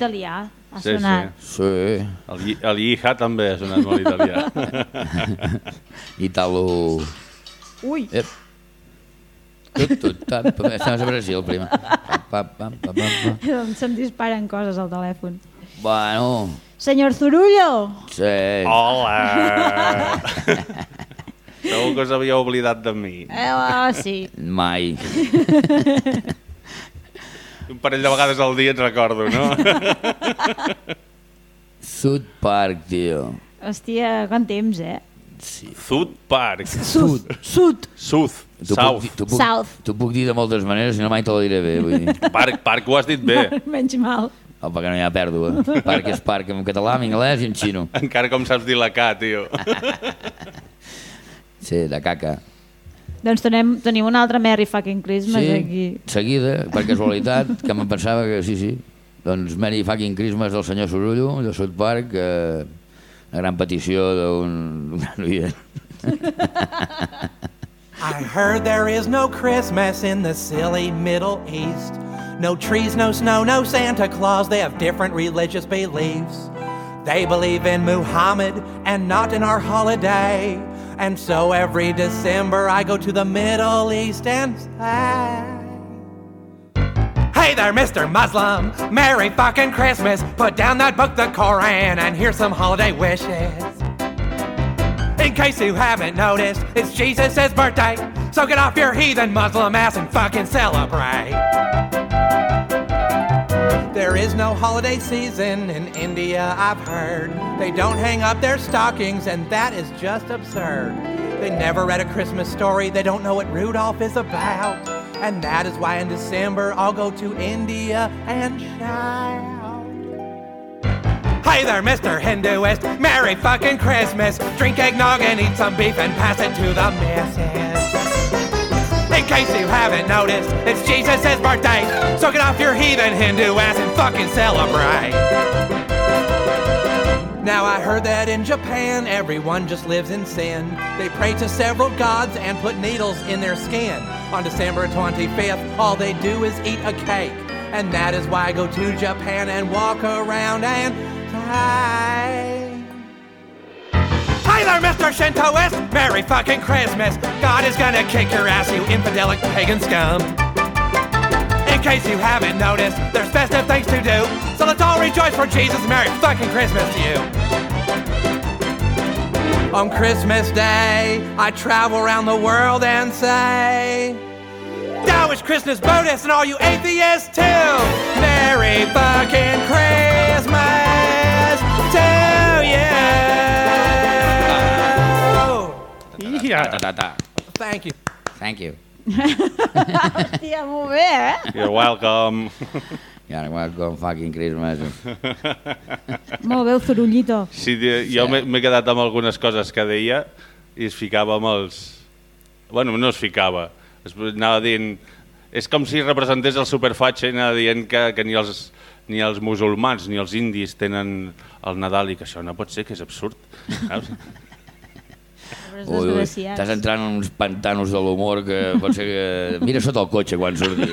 Italià, ha Sí, sonat. sí. Sí. El, el Iha també ha sonat molt italià. Italo... Ui. Ep. Tot, tot, tap, estem a Brasil, prima. Pam, pam, pam, pam, pam. Se'm disparen coses al telèfon. Bueno, Senyor Zurullo! sí. Hola! Segur que us havíeu oblidat de mi. Eh, oh, sí. Mai. Un parell de vegades al dia et recordo, no? Sud Park, tio. Hòstia, quant temps, eh? Sud Park. Sud. Sud. Sud. T'ho South. Puc, dir- t'ho puc, South. t'ho puc dir de moltes maneres, si no mai te la diré bé. Vull dir. Parc, parc, ho has dit bé. Menys mal. Oh, perquè no hi ha pèrdua. Parc és parc en català, en anglès i en xino. Encara com saps dir la K, tio. Sí, de caca. Doncs tenim, tenim un altre Merry fucking Christmas Sí, aquí. seguida, per casualitat, que me'n pensava que sí, sí. Doncs Merry fucking Christmas del senyor Sorullo, de South Park, eh, una gran petició d'un d'un gran oient. I heard there is no Christmas in the silly Middle East. No trees, no snow, no Santa Claus. They have different religious beliefs. They believe in Muhammad and not in our holiday. And so every December I go to the Middle East and say, Hey there, Mr. Muslim. Merry fucking Christmas. Put down that book, the Koran, and here's some holiday wishes. In case you haven't noticed, it's Jesus' birthday. So get off your heathen Muslim ass and fucking celebrate. There is no holiday season in India, I've heard. They don't hang up their stockings, and that is just absurd. They never read a Christmas story, they don't know what Rudolph is about. And that is why in December I'll go to India and shout. Hey there, Mr. Hinduist. Merry fucking Christmas. Drink eggnog and eat some beef and pass it to the missus. In case you haven't noticed, it's Jesus' birthday. So get off your heathen Hindu ass and fucking celebrate. Now I heard that in Japan everyone just lives in sin. They pray to several gods and put needles in their skin. On December 25th, all they do is eat a cake. And that is why I go to Japan and walk around and pray. Hi there, Mr. Shintoist! Merry fucking Christmas! God is gonna kick your ass, you infidelic pagan scum! In case you haven't noticed, there's festive things to do, so let's all rejoice for Jesus. Merry fucking Christmas to you! On Christmas Day, I travel around the world and say, Now it's Christmas bonus and all you atheists too! Merry fucking Christmas to you! Ta, ta, ta, ta. Thank you. Thank you. Hòstia, molt bé, eh? You're welcome. Yeah, welcome fucking Christmas. Molt bé, el Zurullito. Sí, jo m'he m'he quedat amb algunes coses que deia i es ficava amb els... Bueno, no es ficava. Es anava dient... És com si representés el superfatxa i anava dient que, que ni, els, ni els musulmans ni els indis tenen el Nadal i que això no pot ser, que és absurd. Saps? Ui, ui, estàs entrant en uns pantanos de l'humor que pot ser que... Mira sota el cotxe quan surti.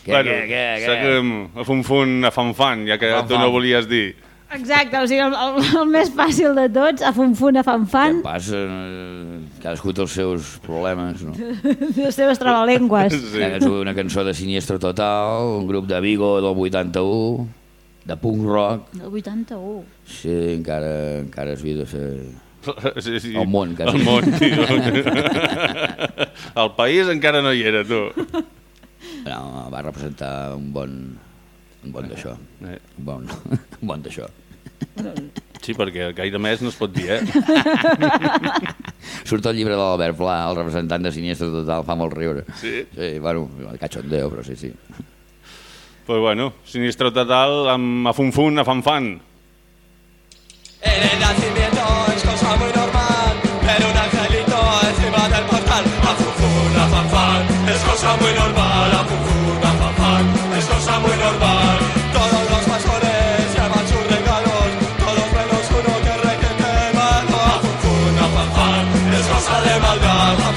Què, bueno, què, què, què? seguim a fun-fun, a fan-fan, ja que Fan, tu fan. no volies dir. Exacte, o sigui, el, el, el més fàcil de tots, a fun-fun, a fan-fan, Què passa? Cadascú té els seus problemes, no? les seves trabalengües. Sí. Una cançó de Siniestro Total, un grup de Vigo del 81, de punk rock. El 81. Sí, encara, encara es havia de fer... Sí, sí. El món, quasi. El món, tio. El país encara no hi era, tu. No, va representar un bon... Un bon d'això. Eh. Un bon, un bon d'això. Sí, perquè gaire més no es pot dir, eh? Surt el llibre de l'Albert Pla, el representant de Siniestre Total, fa molt riure. Sí? Sí, bueno, cachondeo, però sí, sí. Pues bueno, sinistro total amb a fun-fun, a fan-fan. En el nacimiento es cosa muy normal, pero un angelito encima del portal. A fufun, a fan fan, es cosa muy normal. A fufun, a fan fan, es cosa muy normal. Todos los pastores llevan sus regalos, todos menos uno que requete malo. A fufun, a fan fan, es cosa de maldad. A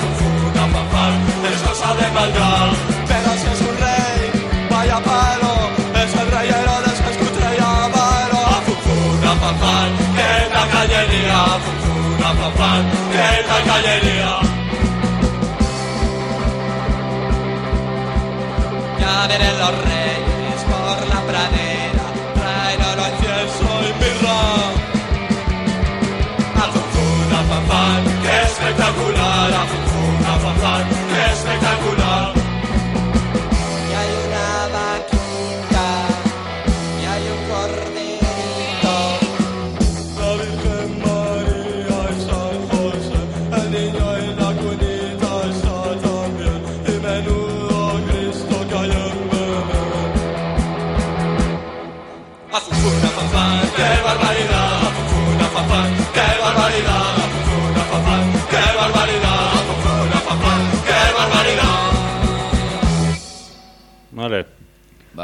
calle Ya vienen los reyes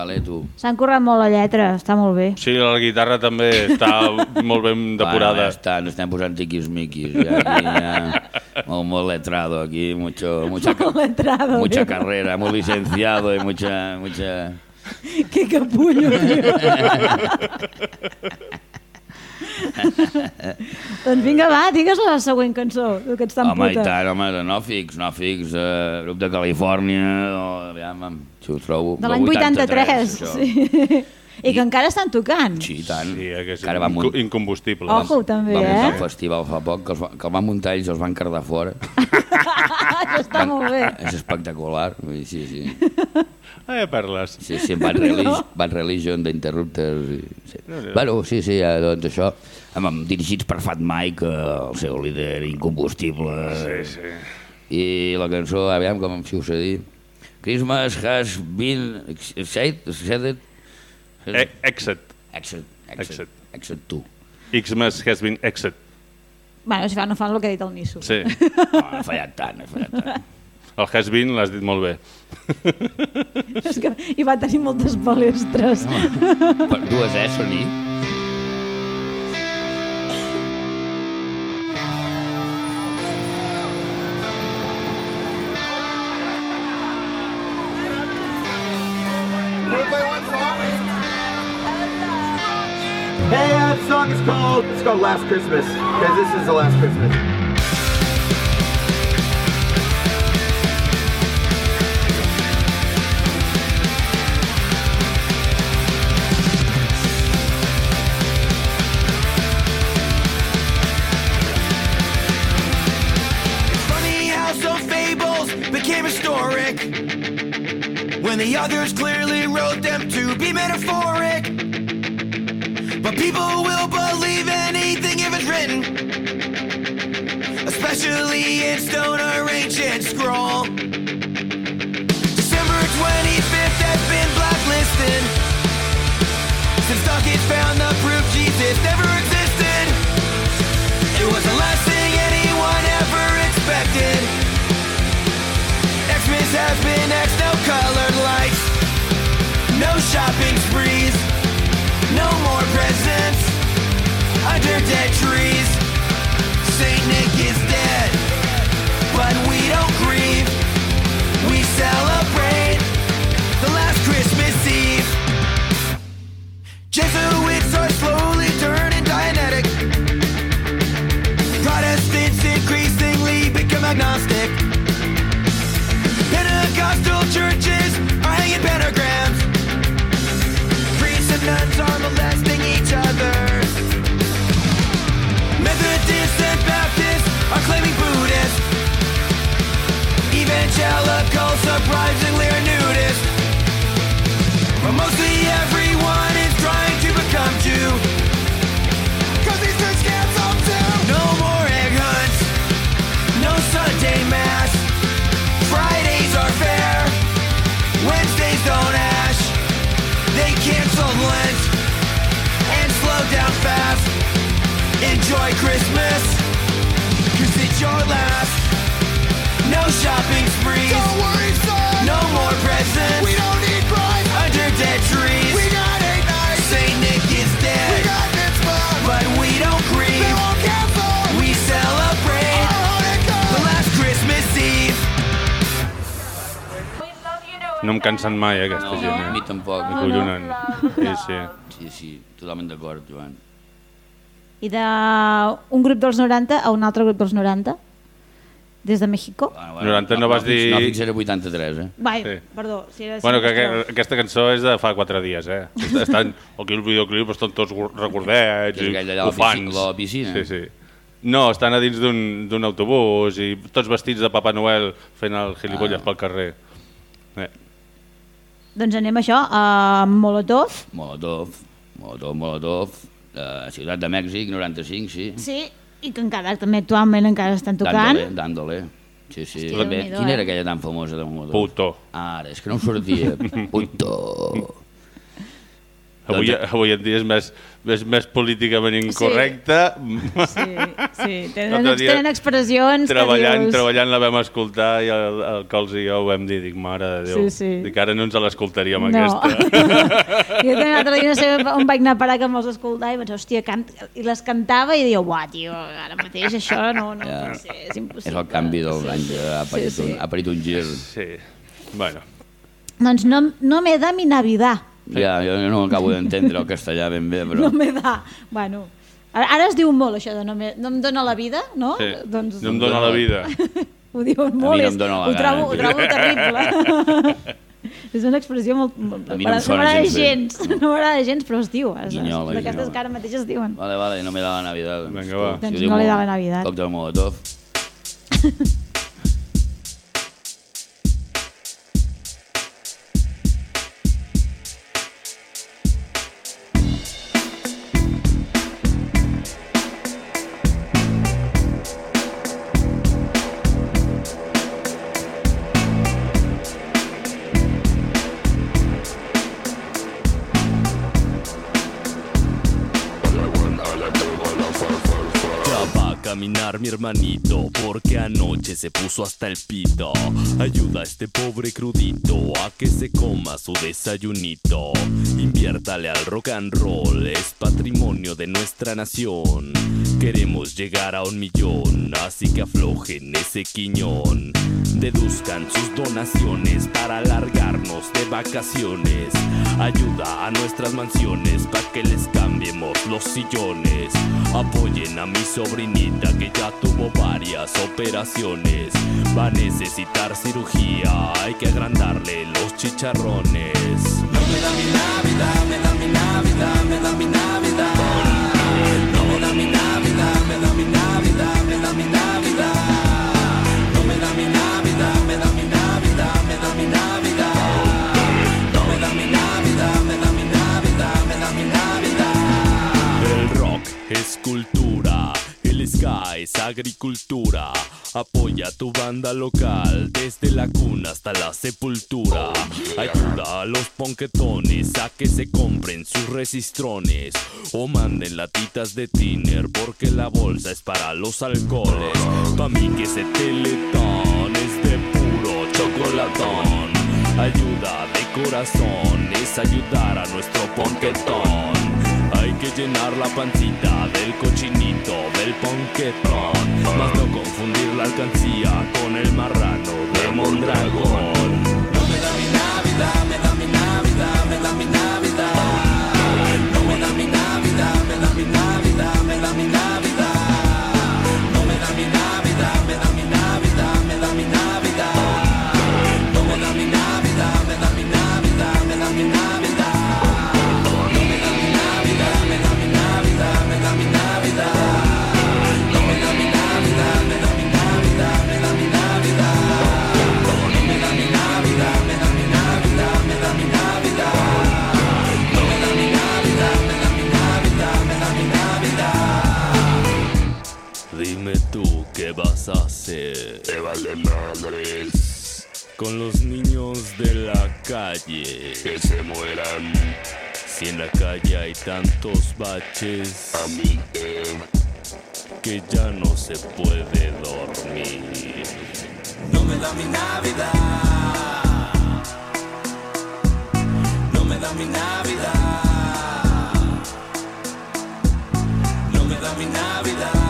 Vale, tu. S'han currat molt la lletra, està molt bé. Sí, la guitarra també està molt ben depurada. Bueno, ja està, no estem posant tiquis-miquis. Ja, aquí, ja, molt, molt letrado aquí, mucho, mucha, Molt letrado, mucha diu. carrera, muy licenciado y mucha... mucha... Que capullo, tio. doncs vinga, va, digues la següent cançó, tu que ets tan home, i puta. tant, home, de Nòfix, Nòfix, eh, grup de Califòrnia, o, aviam, si ho trobo... De l'any 83, això. sí. I que encara estan tocant. Sí, i tant. Sí, que és Encara va inco- munt- incombustible. Ojo, també, va muntar eh? un festival fa poc, que, els va, que el van muntar ells, els van cardar fora. Això està molt bé. És espectacular, vull dir, sí, sí. Eh, perles. Sí, sí, Bad, Religion, Bad Religion d'Interrupters. i- Sí. Déu-n'hi-do. Bueno, sí, sí, eh, doncs això, amb, amb, dirigits per Fat Mike, eh, el seu líder incombustible. Sí, sí. I la cançó, aviam com si ho sé dir, Christmas has been excited, excited, E exit. exit, exit, Exit. exit tu. Xmas has been exit. Bueno, si fa, no fan el que ha dit el Nisso. Sí. No, ha fallat tant, ha fallat tant. El has been l'has dit molt bé. És que hi va tenir moltes palestres. Per dues E, Soni. It's called Last Christmas, because this is the last Christmas. Funny how some fables became historic when the others clearly wrote them to be metaphoric. But people will believe anything if it's written, especially in stone or ancient scroll. December 25th has been blacklisted since Dawkins found the proof Jesus never existed. It was the last thing anyone ever expected. Xmas has been X, no colored lights, no shopping sprees, more presents under dead trees. Saint Nick is dead, but we don't grieve. We celebrate the last Christmas Eve. Jesuits are slowly turning Dianetic. Protestants increasingly become agnostic. Mai, eh, aquesta No, gent. Eh? a mi tampoc. M'acollonen. Sí, sí. Sí, sí, totalment d'acord, Joan. I d'un grup dels 90 a un altre grup dels 90. des de México. Bueno, 90 no vas dir- No, fins era 83, eh? Vai, Sí. perdó. Si era Bueno, que, que aquesta cançó és de fa 4 dies, eh? Estan, aquí el videoclip estan tots recordets Que és i ufans. piscina- a la piscina. Sí, sí. No, estan a dins d'un d'un autobús i tots vestits de Papa Noel fent el gilipolles Ah. pel carrer. Eh. Doncs anem a això, a Molotov. Molotov, Molotov, Molotov, eh, Ciutat de Mèxic, 95, sí. Sí, i que encara també actualment encara estan tocant. Dándole, dándole. Sí, sí. Hòstia, Bé, quina eh? era aquella tan famosa de Molotov? Puto. Ara, és que no em sortia. Puto. Avui, Doncs- avui en dia és més, més, més políticament incorrecte. Sí, sí, tenen, dia, tenen expressions treballant, que dius... treballant la vam escoltar i el, el Cols i jo ho vam dir, dic, mare de Déu, Sí, sí. dic, ara no ens l'escoltaríem No. aquesta. jo també l'altre dia no sé on vaig anar a parar que me'ls escoltava i vaig dir, hòstia, cant... i les cantava i diu, buah, tio, ara mateix això no, no Ja. pot ser, és impossible. És el canvi dels anys, eh, ha parit, Sí, sí. Un, ha parit un gir. Sí, bueno. Doncs no, no me da mi Navidad. Ja, jo no acabo d'entendre el castellà ben bé, però... No me da. Bueno, ara, ara es diu molt això de no, me, no em dona la vida, no? Sí. Doncs No em dóna la vida. ho diuen molt, no és- dóna ho, trobo, ho gana. trobo terrible. és una expressió molt... molt A mi no em sona m'agrada gens bé. gens, no m'agrada gens, però es diu. és- Guinyola, D'aquestes que ara mateix es diuen. Vale, vale, no me da la Navidad. Vinga, va. Doncs ho diu no li da la Navidad. Còctel Molotov. Porque anoche se puso hasta el pito. Ayuda a este pobre crudito a que se coma su desayunito. Inviértale al rock and roll, es patrimonio de nuestra nación. Queremos llegar a un millón, así que aflojen ese quiñón. Deduzcan sus donaciones para alargarnos de vacaciones. Ayuda a nuestras mansiones para que les cambiemos los sillones. Apoyen a mi sobrinita que ya tuvo varias operaciones. Va a necesitar cirugía, hay que agrandarle los chicharrones. No me da mi Navidad, me da mi Navidad, me da mi Navidad. No me da mi Navidad, me da mi Navidad, me da mi Navidad. No me da mi Navidad, me da mi Navidad, me da mi Navidad. No me da mi Navidad, me da mi Navidad, me da mi Navidad. El rock es cultura, el ska es agricultura. Apoya tu banda local desde la cuna hasta la sepultura. Ayuda a los ponquetones a que se compren sus resistrones o manden latitas de tiner porque la bolsa es para los alcoholes. Pa' mí que ese teletón es de puro chocolatón. Ayuda de corazón es ayudar a nuestro ponquetón. Hay que llenar la pancita del cochinito del ponquetón. Más no confundir la alcancía con el marrano de Mondragón. Hacer. Te vale madres. Con los niños de la calle. Que se mueran. Si en la calle hay tantos baches. A mí Que ya no se puede dormir. No me da mi Navidad. No me da mi Navidad. No me da mi Navidad.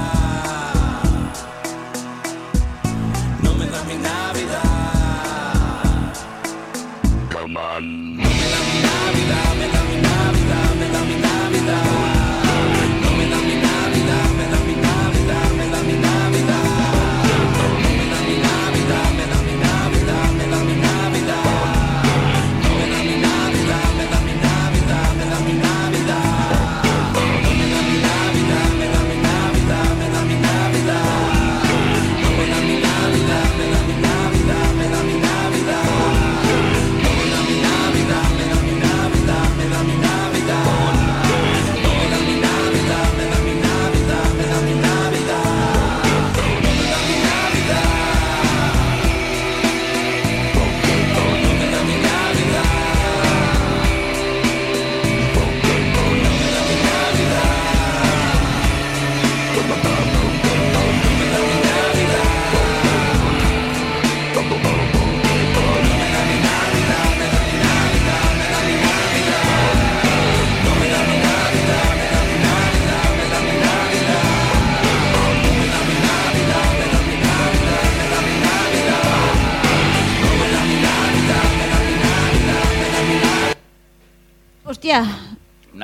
Navidad. Come on. No me da mi Navidad, me da mi Navidad, me da mi Navidad.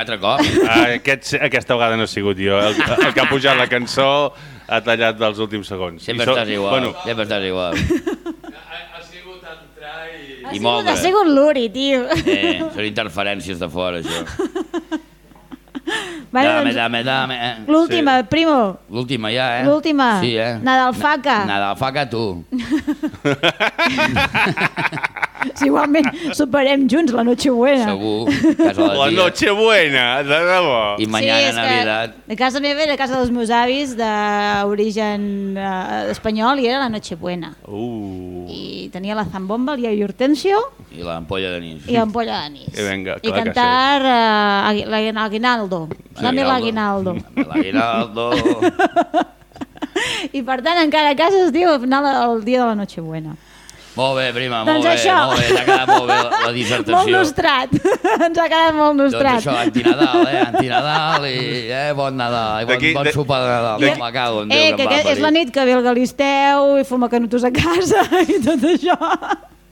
Altre cop. Ah, aquest, aquesta vegada no he sigut jo. El, el que ha pujat la cançó ha tallat dels últims segons. Sempre I so- estàs igual, Bueno, sempre estàs igual. ha sigut entrar i... ha I sigut, ha sigut l'Uri, tio. Eh, són interferències de fora, això. Vale, dame, doncs, dame, dame. eh. L'última, primo. L'última ja, eh? L'última. Sí, eh? Nadalfaca. Na- Nadalfaca, tu. Si igualment superem junts la Nochebuena. Segur. Casa de La tia. Nochebuena, de debò. I mañana és que Navidad. de casa meva era casa dels meus avis d'origen eh, espanyol i era la Nochebuena. Uh. I tenia la zambomba, el iaio Hortensio I l'ampolla d'anís. i l'ampolla d'anís. I vinga, I que cantar uh, l'Aguinaldo. Dame l'Aguinaldo. L'aguinaldo. I per tant encara a casa es diu anar el dia de la Nochebuena. Molt bé, prima, Doncs molt bé, això. molt bé. T'ha quedat molt bé la, la dissertació. Molt nostrat. Ens ha quedat molt Doncs nostrat. això, antinadal, eh? Antinadal i eh, bon Nadal. I bon, bon de- sopar de Nadal. en Déu Eh, que que, que és la nit que ve el Galisteu i fuma canutos a casa i tot això.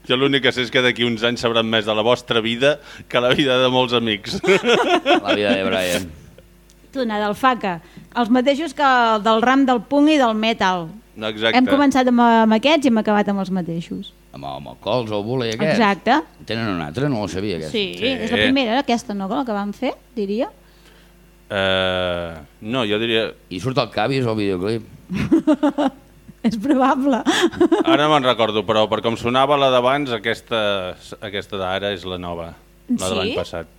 Jo l'únic que sé és que d'aquí uns anys sabran més de la vostra vida que la vida de molts amics. La vida de Brian. Tu, Nadalfaca, els mateixos que el del ram del punk i del metal. No, exacte. Hem començat amb, amb aquests i hem acabat amb els mateixos. Amb, amb el cols o el bule aquest. Exacte. Tenen un altre, no ho sabia. Aquest. Sí, és la primera, aquesta, no?, la que vam fer, diria. Uh, no, jo diria... I surt el Cavis o el videoclip. És probable. Ara me'n recordo, però per com sonava la d'abans, aquesta, aquesta d'ara és la nova. La de l'any Sí? passat.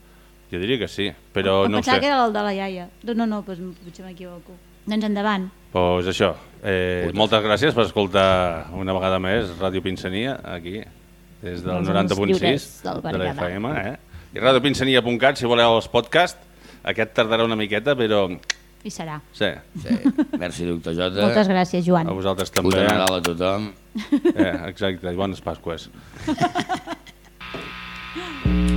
Jo diria que sí, però em no ho pensava sé. que era el de la iaia. No, no, no doncs potser m'equivoco. Doncs endavant. Doncs això, eh, moltes gràcies per escoltar una vegada més Ràdio Pinsania, aquí, des del Els ones 90.6 lliures del de la Berguedà. FM. Eh? I radiopinsania.cat, si voleu els podcasts, aquest tardarà una miqueta, però I serà. sí, Sí. Merci, doctor Jota. Moltes gràcies, Joan. a vosaltres també. de Nadal a tothom. Eh, exacte, i bones Pasques.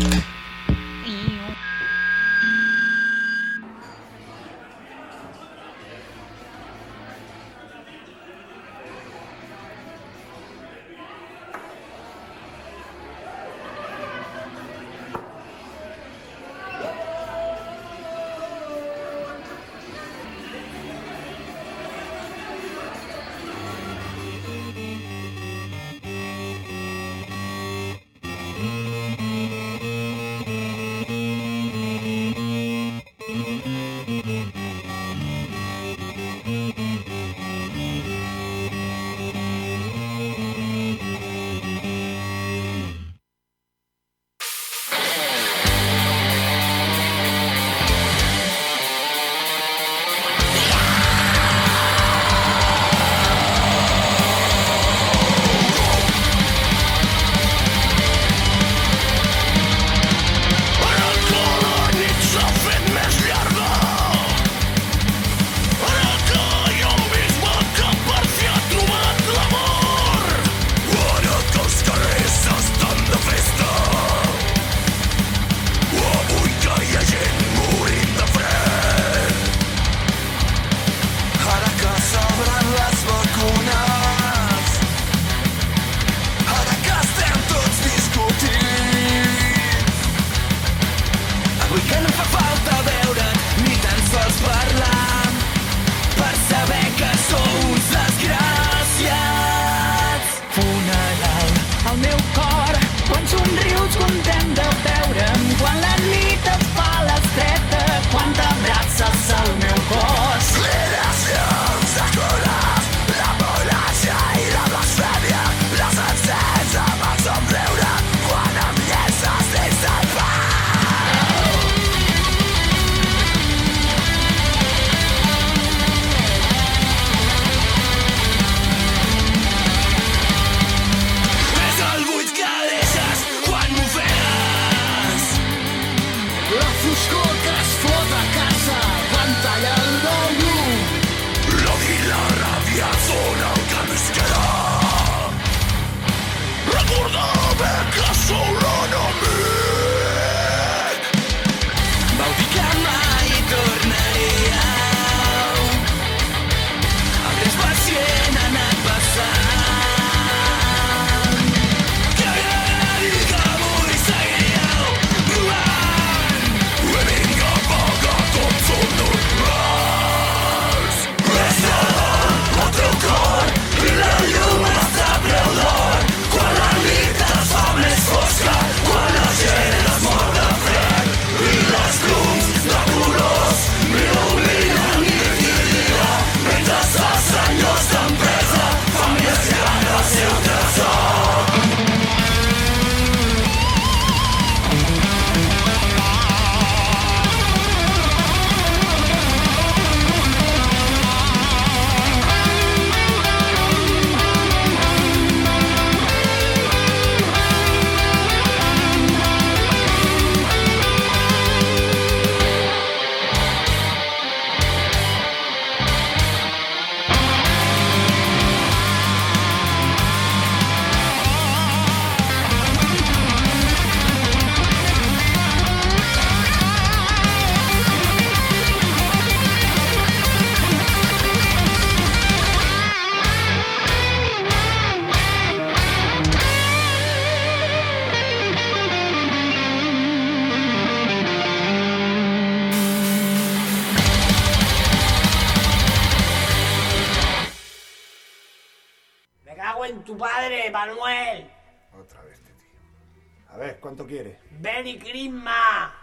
A ver, ¿cuánto quiere? Benny Crisma.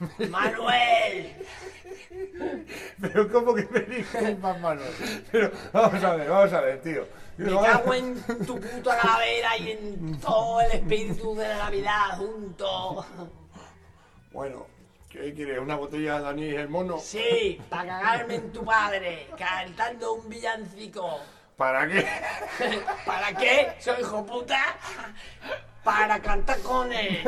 Manuel. Pero ¿cómo que dices más Manuel? Pero vamos a ver, vamos a ver, tío. Me cago en tu puta calavera y en todo el espíritu de la Navidad junto. Bueno, ¿qué quieres? ¿Una botella de Dani el mono? Sí, para cagarme en tu padre, cantando un villancico. ¿Para qué? ¿Para qué? Soy hijo puta. Para cantar con él.